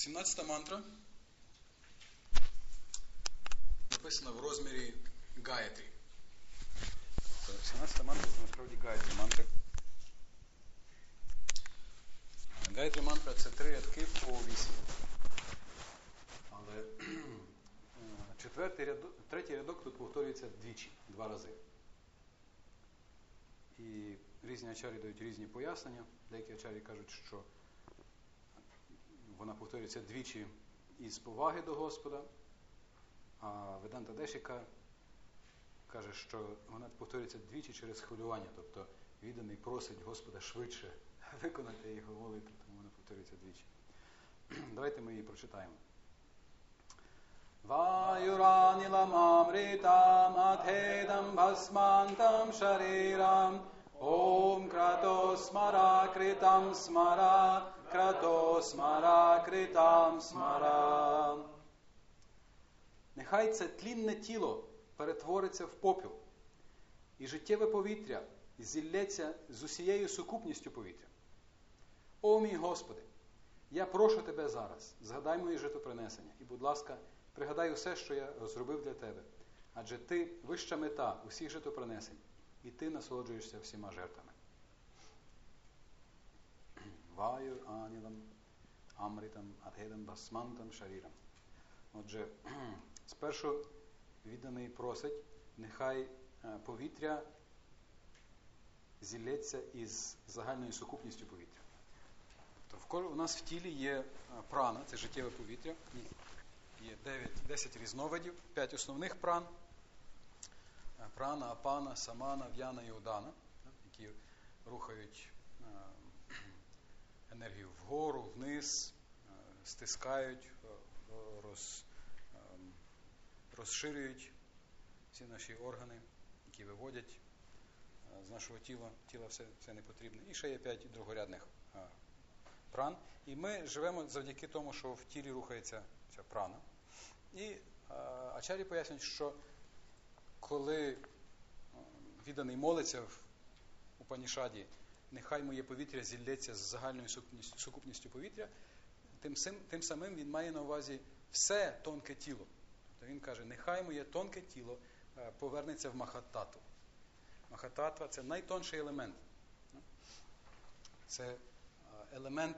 17 мантра написана в розмірі Гаєтрі. 17 мантра це насправді Гаєтрі мантри. Гаєтрі мантра це три рядки по вісім. Але четвертий рядок, третій рядок тут повторюється двічі, два рази. І різні ачарі дають різні пояснення. Деякі ачарі кажуть, що вона повторюється двічі із поваги до Господа, а Веданта Дешіка каже, що вона повторюється двічі через хвилювання, тобто відданий просить Господа швидше виконати його молитву, тому вона повторюється двічі. Давайте ми її прочитаємо. Vayuranilamamritam adhedam bhasmantam shariram Om krato smara kritam krato smara kritam смара. Нехай це тлінне тіло перетвориться в попіл, і життєве повітря зілється з усією сукупністю повітря. О мій Господи, я прошу Тебе зараз, згадай мої житопринесення, і, будь ласка, пригадай усе, що я зробив для Тебе. Адже Ти вища мета усіх житопринесень, і Ти насолоджуєшся всіма жертвами. Ваюр анілам, амритам, адгедам, басмантам, шарірам. Отже, спершу відданий просить, нехай повітря зілється із загальною сукупністю повітря. Тобто у нас в тілі є прана, це життєве повітря, є 9, 10 різновидів, 5 основних пран. Прана, апана, самана, в'яна і удана, які рухають енергію вгору, вниз, стискають, роз, розширюють всі наші органи, які виводять з нашого тіла, тіла все, все не потрібне. І ще є п'ять другорядних пран. І ми живемо завдяки тому, що в тілі рухається ця прана. І Ачарі пояснюють, що коли відданий молиться в Упанішаді, нехай моє повітря зілється з загальною сукупністю, повітря, тим, тим самим він має на увазі все тонке тіло. Тобто він каже, нехай моє тонке тіло повернеться в Махаттату. Махататва це найтонший елемент. Це елемент,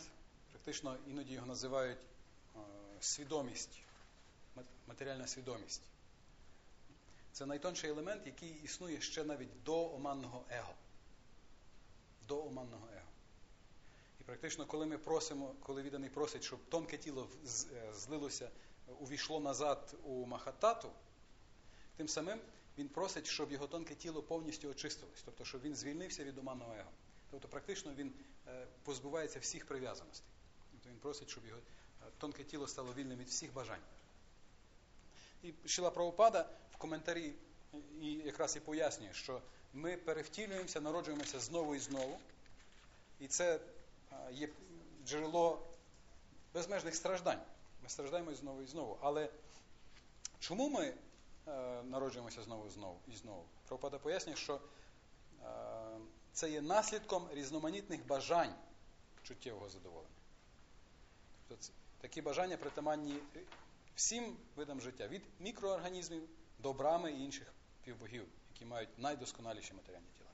практично іноді його називають свідомість, матеріальна свідомість. Це найтонший елемент, який існує ще навіть до оманного его. До оманного его. І практично, коли ми просимо, коли відданий просить, щоб тонке тіло злилося, увійшло назад у Махатату, тим самим він просить, щоб його тонке тіло повністю очистилось, тобто, щоб він звільнився від оманного его. Тобто, практично він позбувається всіх прив'язаностей. Тобто він просить, щоб його тонке тіло стало вільним від всіх бажань. І Шила Правопада в коментарі і якраз і пояснює, що ми перевтілюємося, народжуємося знову і знову. І це є джерело безмежних страждань. Ми страждаємо знову і знову. Але чому ми народжуємося знову і знову і знову? Правопада пояснює, що це є наслідком різноманітних бажань чуттєвого задоволення. Тобто такі бажання притаманні всім видам життя, від мікроорганізмів до брами і інших півбогів, які мають найдосконаліші матеріальні тіла.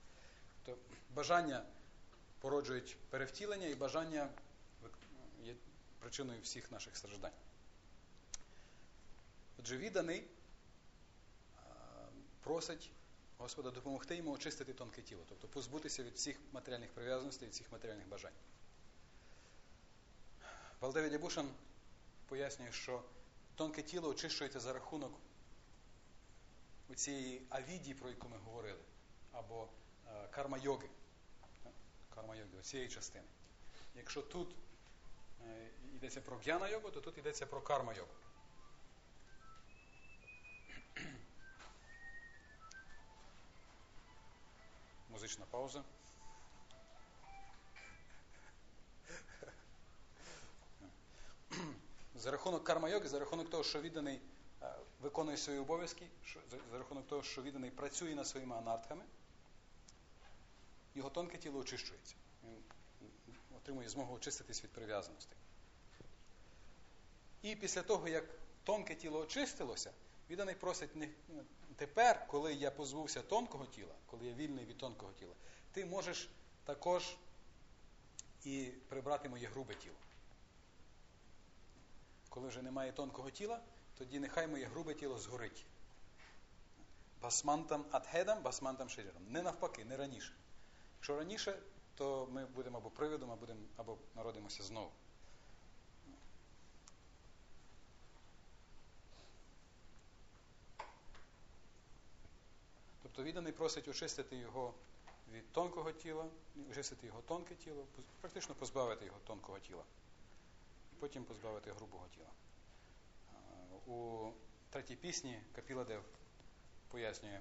Тобто бажання породжують перевтілення, і бажання є причиною всіх наших страждань. Отже, відданий просить Господа допомогти йому очистити тонке тіло, тобто позбутися від всіх матеріальних прив'язаностей, від всіх матеріальних бажань. Валдеві Дябушан пояснює, що тонке тіло очищується за рахунок цієї авіді, про яку ми говорили, або е, карма-йоги. Карма-йоги, цієї частини. Якщо тут е, йдеться про г'яна йогу, то тут йдеться про карма-йогу. Музична пауза. За рахунок карма-йоги, за рахунок того, що відданий виконує свої обов'язки, за рахунок того, що відданий працює над своїми анартхами, його тонке тіло очищується. Він отримує змогу очиститись від прив'язаностей. І після того, як тонке тіло очистилося, відданий просить ну, тепер, коли я позбувся тонкого тіла, коли я вільний від тонкого тіла, ти можеш також і прибрати моє грубе тіло. Коли вже немає тонкого тіла, тоді нехай моє грубе тіло згорить. Басмантам адхедам, басмантам ширіром. Не навпаки, не раніше. Якщо раніше, то ми будемо або привидом, або, будемо, або народимося знову. Тобто відданий просить очистити його від тонкого тіла, очистити його тонке тіло, практично позбавити його тонкого тіла. І потім позбавити грубого тіла. У третій пісні Капіладев пояснює.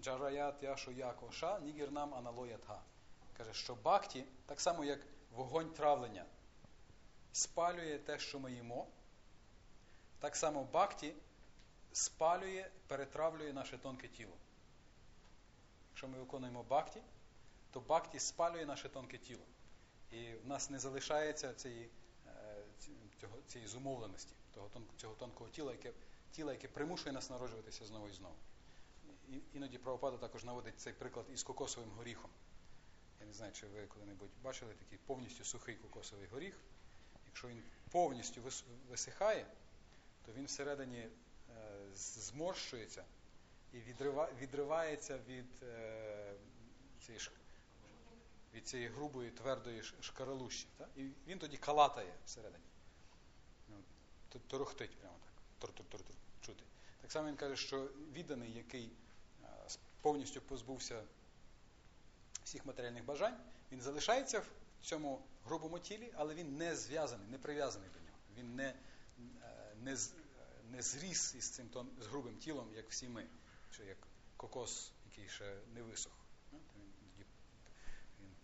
Джараят яшу якоша, нігірнам аналоятга. Каже, що бакті, так само як вогонь травлення, спалює те, що ми їмо, так само бакті спалює, перетравлює наше тонке тіло. Якщо ми виконуємо бакті, то бакті спалює наше тонке тіло. І в нас не залишається цієї, е, цього, цієї зумовленості, того, цього тонкого тіла, яке тіла, яке примушує нас народжуватися знову і знову. І, іноді правопада також наводить цей приклад із кокосовим горіхом. Я не знаю, чи ви коли-небудь бачили такий повністю сухий кокосовий горіх. Якщо він повністю висихає, то він всередині е, зморщується і відрива, відривається від е, цієї від цієї грубої, твердої шкаралущі. Так? І він тоді калатає всередині. Ну, торохтить прямо так. Чути. Так само він каже, що відданий, який повністю позбувся всіх матеріальних бажань, він залишається в цьому грубому тілі, але він не зв'язаний, не прив'язаний до нього. Він не не, не зріс із цим з грубим тілом, як всі ми, чи як кокос, який ще не висох. Він, він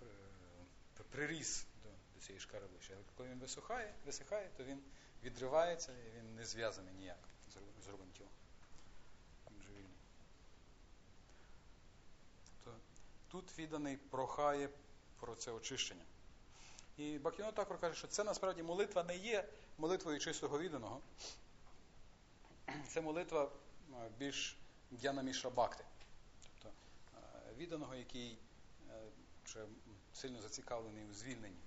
приріс до, до цієї шкаралища. Але коли він висухає, висихає, то він відривається і він не зв'язаний ніяк з грубим тілом. Тут відданий прохає про це очищення. І Бакіно також каже, що це насправді молитва не є молитвою чистого відданого. Це молитва більш д'янаміша бакти. Тобто відданого, який вже сильно зацікавлений у звільненні.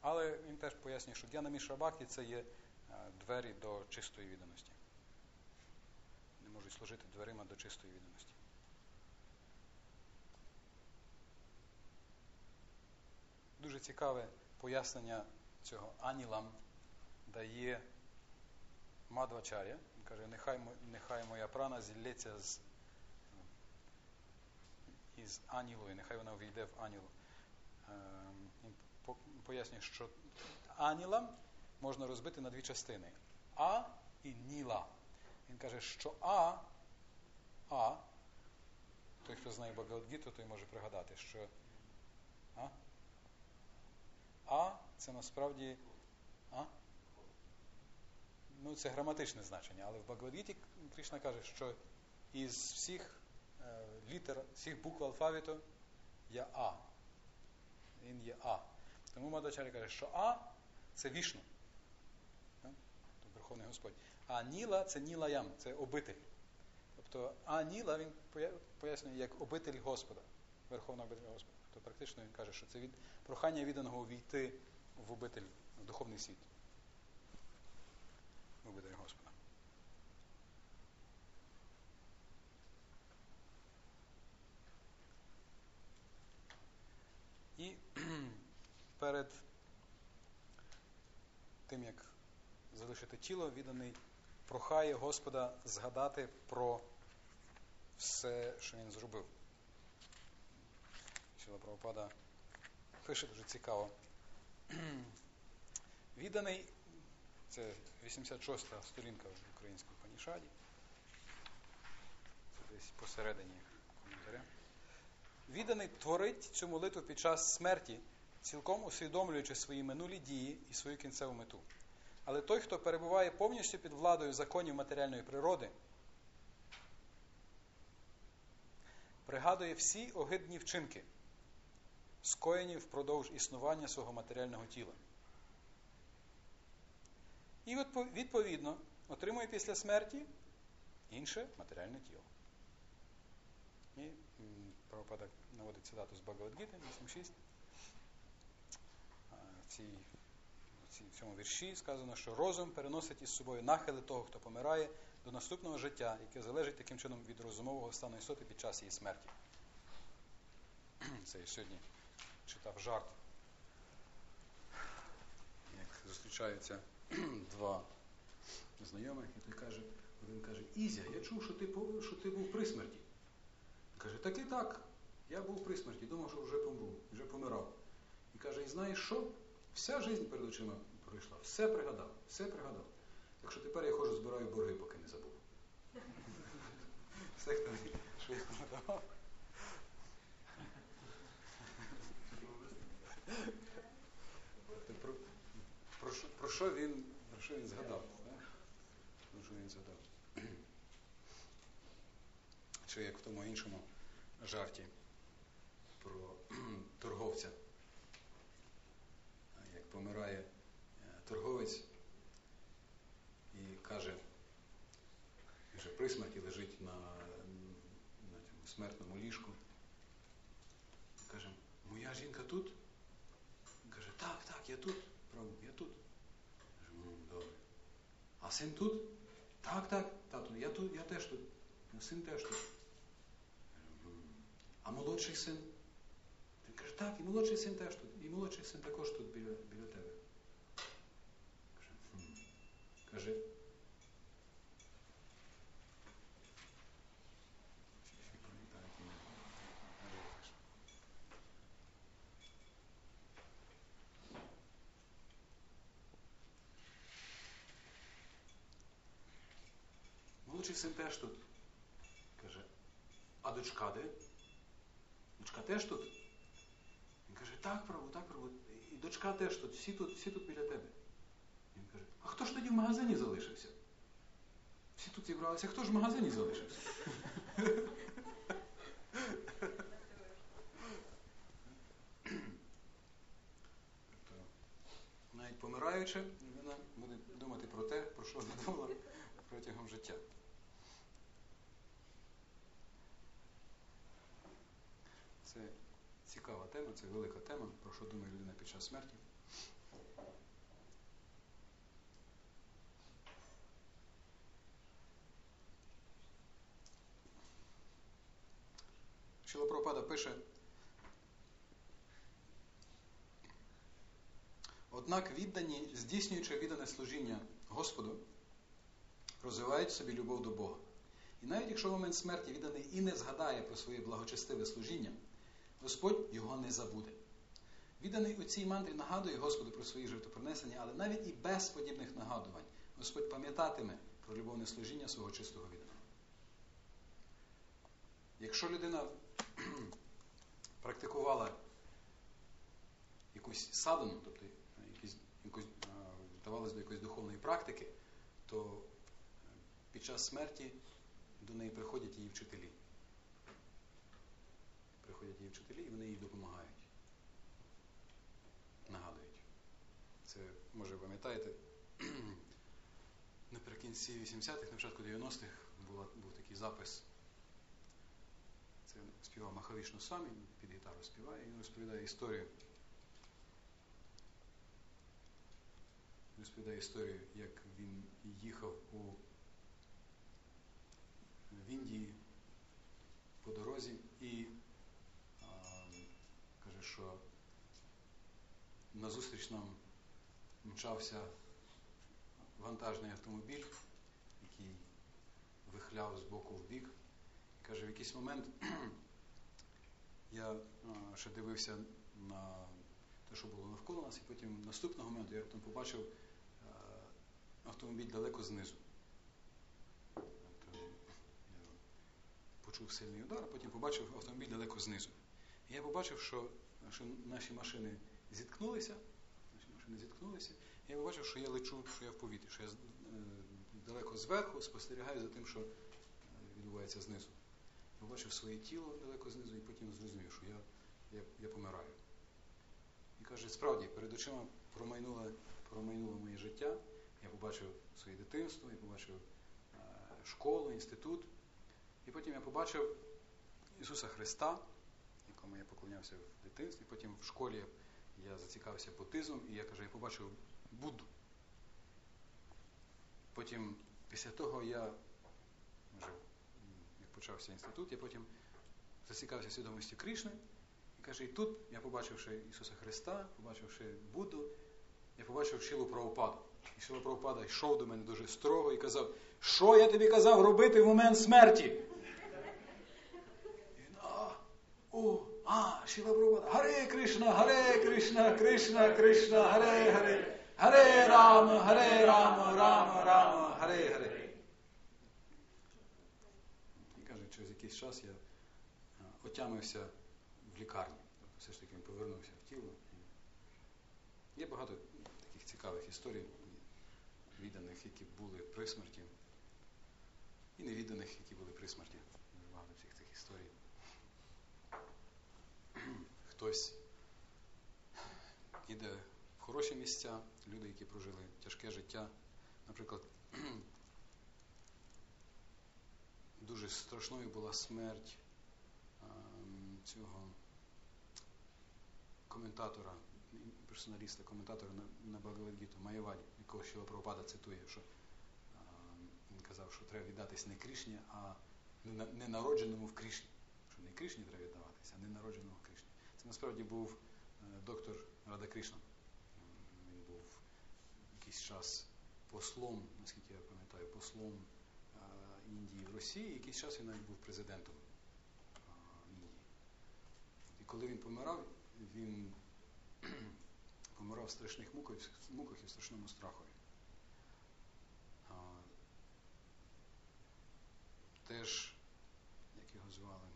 Але він теж пояснює, що д'янаміша бакти це є двері до чистої відданості. Не можуть служити дверима до чистої відданості. Дуже цікаве пояснення цього анілам дає Мадвачаря. Він каже, нехай нехай моя прана зілється з із анілою, нехай вона увійде в анілу. Ем, пояснює, що анілам можна розбити на дві частини. А і Ніла. Він каже, що А, А, той, хто знає Багавадгіту, той може пригадати, що А? А це насправді А? Ну, це граматичне значення, але в Багавадгіті Кришна каже, що із всіх літер, всіх букв алфавіту є А. Він є А. Тому Мадачарі каже, що А це вішну. Верховний Господь. А Ніла це Ніла це обитель. Тобто А Ніла він пояснює як обитель Господа, Верховного обитель Господа то практично він каже, що це від прохання відданого увійти в обитель, в духовний світ. В обитель Господа. І перед тим, як залишити тіло, відданий прохає Господа згадати про все, що він зробив. Шіла Прабхупада пише дуже цікаво. Відданий, це 86-та сторінка в українському панішаді. Це десь посередині коментаря. Відданий творить цю молитву під час смерті, цілком усвідомлюючи свої минулі дії і свою кінцеву мету. Але той, хто перебуває повністю під владою законів матеріальної природи, пригадує всі огидні вчинки скоєні впродовж існування свого матеріального тіла. І відповідно отримує після смерті інше матеріальне тіло. І Прабхупада наводить цитату з Багавадгіти 8.6. Цій, в цьому вірші сказано, що розум переносить із собою нахили того, хто помирає, до наступного життя, яке залежить таким чином від розумового стану істоти під час її смерті. Це я сьогодні читав жарт. Як зустрічаються два знайомих, і каже, один каже, Ізя, я чув, що ти що ти був при смерті. Каже, так і так. Я був при смерті, думав, що вже помру, вже помирав. І каже, і знаєш що? Вся життя перед очима пройшла, все пригадав, все пригадав. Так що тепер я ходжу, збираю борги, поки не забув. Все, хто що я надавав. Про, про, про, що він, про що він згадав? Про що він згадав? Чи як в тому іншому жарті про торговця. Як помирає торговець і каже, вже при смерті лежить на, на цьому смертному ліжку. Каже, моя жінка тут? Каже, так, так, я тут, правда, я тут. Каже, ну, добре. А син тут? Так, так, тату, я тут, я теж тут. Син теж тут. А молодший син? Він каже, так, і молодший син теж тут. І молодший син також тут біля біля тебе. Каже, каже. Молодший син теж тут. Каже, а дочка де? Дочка теж тут? Він каже, так, праву, так, праву. І дочка теж тут, всі тут, всі тут біля тебе. Він каже, а хто ж тоді в магазині залишився? Всі тут зібралися, хто ж в магазині залишився? Навіть помираючи, вона буде думати про те, про що вона думала протягом життя. Це цікава тема, це велика тема, про що думає людина під час смерті. Шилопропада пише. Однак віддані, здійснюючи віддане служіння Господу, розвивають в собі любов до Бога. І навіть якщо в момент смерті відданий і не згадає про своє благочестиве служіння, Господь його не забуде. Відданий у цій мантрі нагадує Господу про свої жертвопринесення, але навіть і без подібних нагадувань Господь пам'ятатиме про любовне служіння свого чистого відданого. Якщо людина практикувала якусь садану, тобто якісь, якусь, вдавалась до якоїсь духовної практики, то під час смерті до неї приходять її вчителі. Приходять її вчителі і вони їй допомагають. Нагадують. Це, може, пам'ятаєте, наприкінці 80-х, на початку 90-х був такий запис. Це співав Махавішну Самі, під гітару співає, він розповідає історію. Розповідає історію, як він їхав у в Індії по дорозі і що назустріч нам мчався вантажний автомобіль, який вихляв з боку в бік. І каже, в якийсь момент я ще дивився на те, що було навколо нас, і потім наступного моменту я раптом побачив автомобіль далеко знизу. почув сильний удар, потім побачив автомобіль далеко знизу. І я побачив, що, що наші машини зіткнулися. Наші машини зіткнулися. І я побачив, що я лечу, що я в повітрі, що я е, далеко зверху спостерігаю за тим, що відбувається знизу. Я побачив своє тіло далеко знизу і потім зрозумів, що я, я, я помираю. каже, справді, перед очима промайнуло, промайнуло моє життя. Я побачив своє дитинство, я побачив е, школу, інститут. І потім я побачив Ісуса Христа, якому я поклонявся в дитинстві. Потім в школі я зацікавився буддизмом, і я кажу, я побачив Будду. Потім, після того, я вже як почався інститут, я потім зацікавився свідомістю Кришни. І каже, і тут я побачивши Ісуса Христа, побачивши Будду, я побачив Шилу Правопаду. І Шила Правопада йшов до мене дуже строго і казав, що я тобі казав робити в момент смерті? І він, а, а, Шила Правопада, Харе Кришна, Харе Кришна, Кришна, Кришна, Харе, Харе, Харе Рама, Харе Рама, Рама, Рама, Харе, Харе. І каже, через якийсь час я отямився в лікарні. Тобто все ж таки він повернувся в тіло. Є багато таких цікавих історій, відданих, які були при смерті, і невідданих, які були при смерті історій. Хтось іде в хороші місця, люди, які прожили тяжке життя. Наприклад, дуже страшною була смерть цього коментатора, персоналіста, коментатора на, Багавадгіту, Маєваді, якого Шіла Прабхупада цитує, що він казав, що треба віддатись не Крішні, а не народженому в Крішні. Що не Крішні треба віддаватися, а не народженому в Крішні. Це насправді був е, доктор Рада Кришна. Він був якийсь час послом, наскільки я пам'ятаю, послом е, Індії в Росії, якийсь час він навіть був президентом Індії. І коли він помирав, він помирав в страшних муках, муках і в страшному страхові. Теж, як його звали,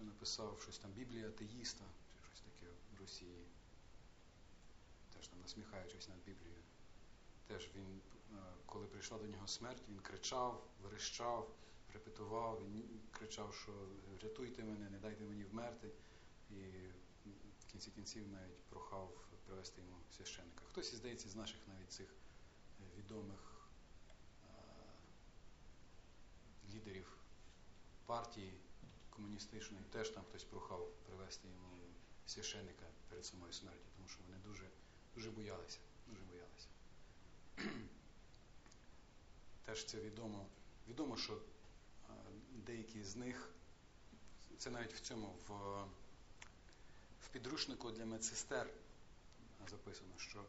хто написав щось там Біблія атеїста, чи щось таке в Росії, теж там насміхаючись над Біблією. Теж він, коли прийшла до нього смерть, він кричав, верещав репетував, він кричав, що рятуйте мене, не дайте мені вмерти. І в кінці кінців навіть прохав привести йому священника. Хтось, здається, з наших навіть цих е, відомих лідерів партії комуністичної теж там хтось прохав привести йому священника перед самою смертю, тому що вони дуже, дуже боялися. Дуже боялися. Теж це відомо. Відомо, що деякі з них, це навіть в цьому, в, в підручнику для медсестер записано, що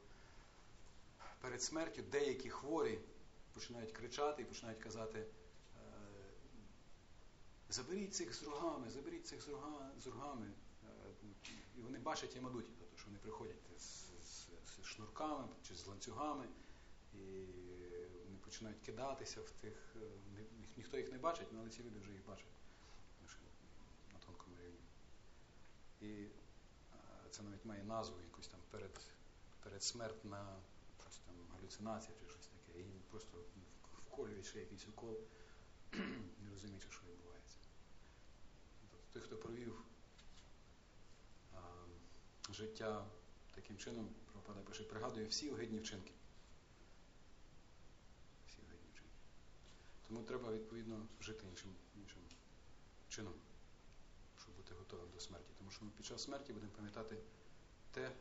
перед смертю деякі хворі починають кричати і починають казати, «Е, заберіть цих з рогами, заберіть цих з, рогами. Е, і вони бачать Ямадуті, тобто, що вони приходять з, з, з шнурками чи з ланцюгами. І вони починають кидатися в тих. Е, ніхто їх не бачить, але ці люди вже їх бачать на тонкому рівні. І е, це навіть має назву якусь там перед, передсмертна там галюцинація чи щось таке. І просто вколюють ще якийсь укол, не розуміючи, що відбувається. Той, хто провів а, життя таким чином, пропада пише, пригадує всі огидні вчинки. Тому треба, відповідно, жити іншим, іншим чином, щоб бути готовим до смерті. Тому що ми під час смерті будемо пам'ятати те,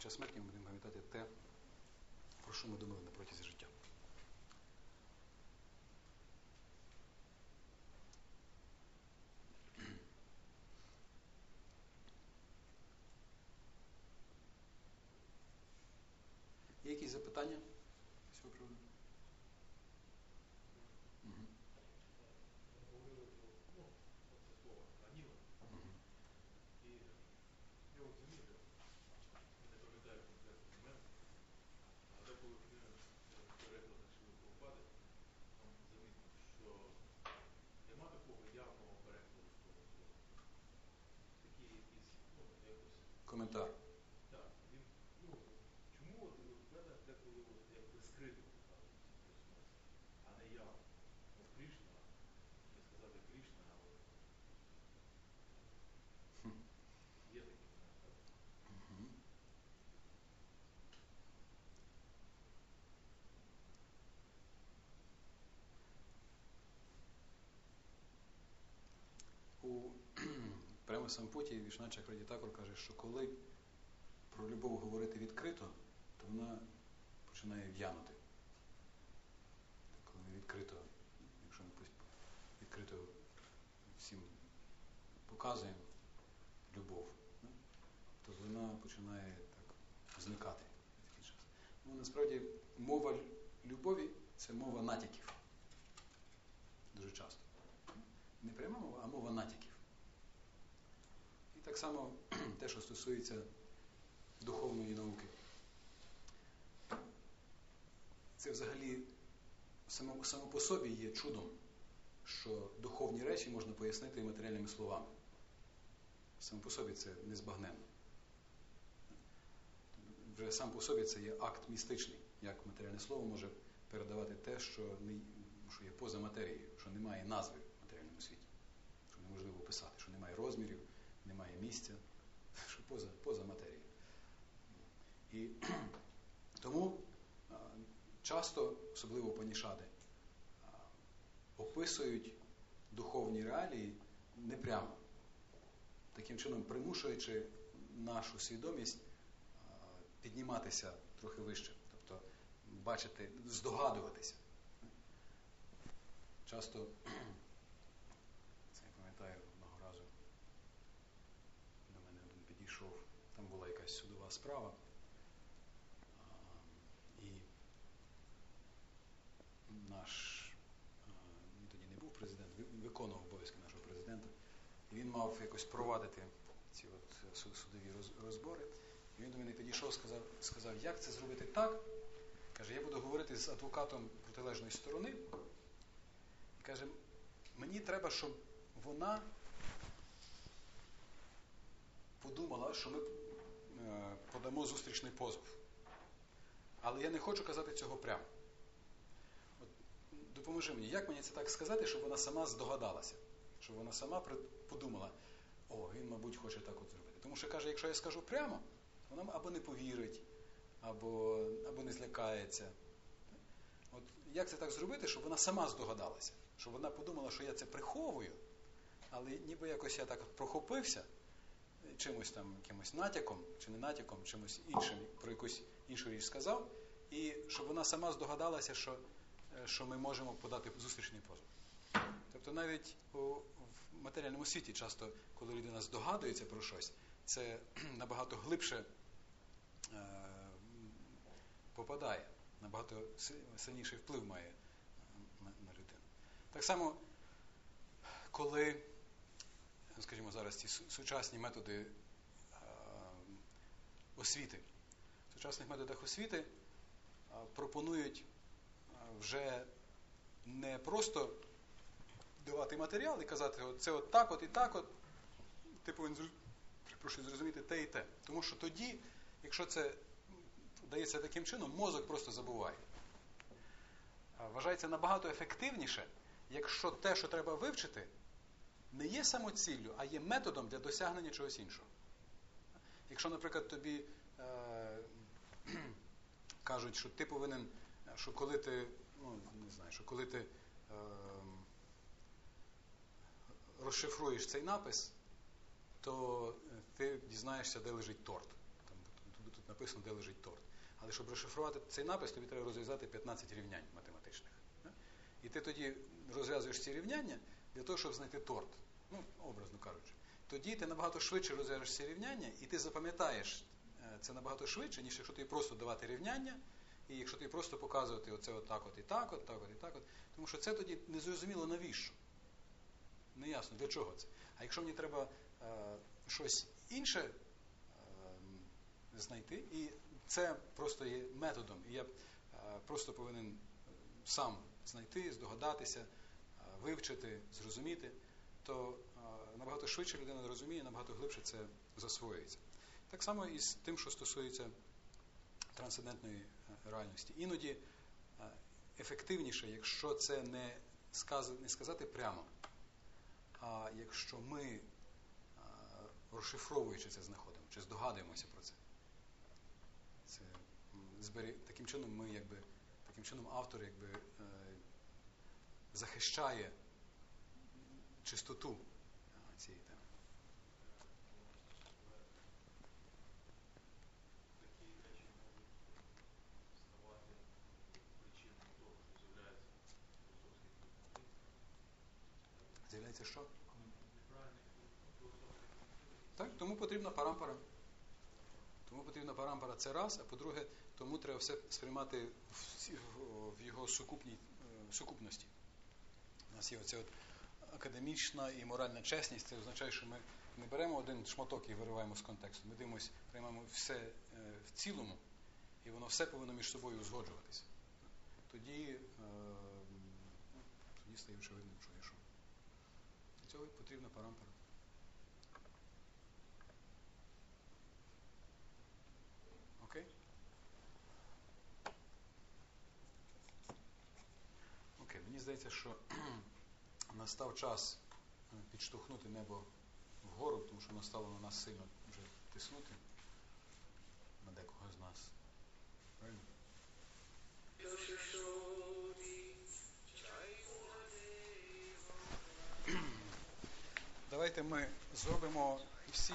час смерті ми будемо пам'ятати те, про що ми думали на протязі життя. Є якісь запитання Сампуті Вішна Чакраді каже, що коли про любов говорити відкрито, то вона починає в'янути. Коли відкрито, якщо ми відкрито всім показуємо любов, то вона починає так зникати. Ну, насправді мова любові це мова натяків. Дуже часто. Не пряма мова, а мова натяків. Так само те, що стосується духовної науки. Це взагалі само, само по собі є чудом, що духовні речі можна пояснити матеріальними словами. Само по собі це незбагненно. Вже сам по собі це є акт містичний, як матеріальне слово може передавати те, що, не, що є поза матерією, що немає назви в матеріальному світі, що неможливо описати, що немає розмірів, місця, що поза, поза матерією. І тому часто, особливо панішади, описують духовні реалії непрямо, таким чином примушуючи нашу свідомість підніматися трохи вище, тобто бачити, здогадуватися. Часто, це я пам'ятаю одного разу, до мене один підійшов, там була якась судова справа. І наш, він тоді не був президент, ви- виконував обов'язки нашого президента. І він мав якось провадити ці от судові розбори. І він до мене підійшов, сказав, сказав, як це зробити так. Каже, я буду говорити з адвокатом протилежної сторони. І каже, мені треба, щоб вона подумала, що ми е, подамо зустрічний позов. Але я не хочу казати цього прямо. От, допоможи мені, як мені це так сказати, щоб вона сама здогадалася, щоб вона сама подумала, о, він, мабуть, хоче так от зробити. Тому що каже, якщо я скажу прямо, вона або не повірить, або, або не злякається. От як це так зробити, щоб вона сама здогадалася, щоб вона подумала, що я це приховую, але ніби якось я так прохопився е, чимось там, якимось натяком, чи не натяком, чимось іншим, про якусь іншу річ сказав, і щоб вона сама здогадалася, що, е, що ми можемо подати зустрічний позов. Тобто навіть у, в матеріальному світі часто, коли людина здогадується про щось, це набагато глибше е, попадає, набагато сильніший вплив має е, на, на людину. Так само, коли, скажімо, зараз ці сучасні методи е, освіти, в сучасних методах освіти е, пропонують е, вже не просто давати матеріал і казати, от це от так, от і так, от, ти повинен зроз- зрозуміти те і те. Тому що тоді, якщо це дається таким чином, мозок просто забуває. Вважається набагато ефективніше, якщо те, що треба вивчити, не є самоціллю, а є методом для досягнення чогось іншого. Якщо, наприклад, тобі е, кажуть, що ти повинен, що коли ти, ну, не знаю, що коли ти е, розшифруєш цей напис, то ти дізнаєшся, де лежить торт. Там тут, тут написано, де лежить торт. Але щоб розшифрувати цей напис, тобі треба розв'язати 15 рівнянь математичних. І ти тоді розв'язуєш ці рівняння для того, щоб знайти торт. Ну, образно кажучи. Тоді ти набагато швидше розв'яжеш ці рівняння, і ти запам'ятаєш е, це набагато швидше, ніж якщо тобі просто давати рівняння, і якщо тобі просто показувати оце отак от і так, от, так от і так от. Тому що це тоді незрозуміло навіщо. Неясно, для чого це. А якщо мені треба е, щось інше е, знайти, і це просто є методом, і я е, просто повинен сам знайти, здогадатися, вивчити, зрозуміти, то набагато швидше людина розуміє, набагато глибше це засвоюється. Так само і з тим, що стосується трансцендентної е, реальності. Іноді е, ефективніше, якщо це не, сказ... не сказати прямо, а якщо ми, е, розшифровуючи це, знаходимо, чи здогадуємося про це. це. Таким чином ми якби, таким чином автор якби, захищає чистоту цієї теми. З'являється що? Так, тому потрібна парампара. Тому потрібна парампара це раз, а по-друге, тому треба все сприймати в його сукупній, е, сукупності. У нас є оця от академічна і моральна чесність, це означає, що ми не беремо один шматок і вириваємо з контексту. Ми дивимося, приймаємо все е, в цілому, і воно все повинно між собою узгоджуватися. Тоді, ну, тоді стає очевидним, що що. Для цього потрібна парампара. Здається, що настав час е, підштовхнути небо вгору, тому що воно стало на нас сильно вже тиснути на декого з нас. Правильно? Давайте ми зробимо всі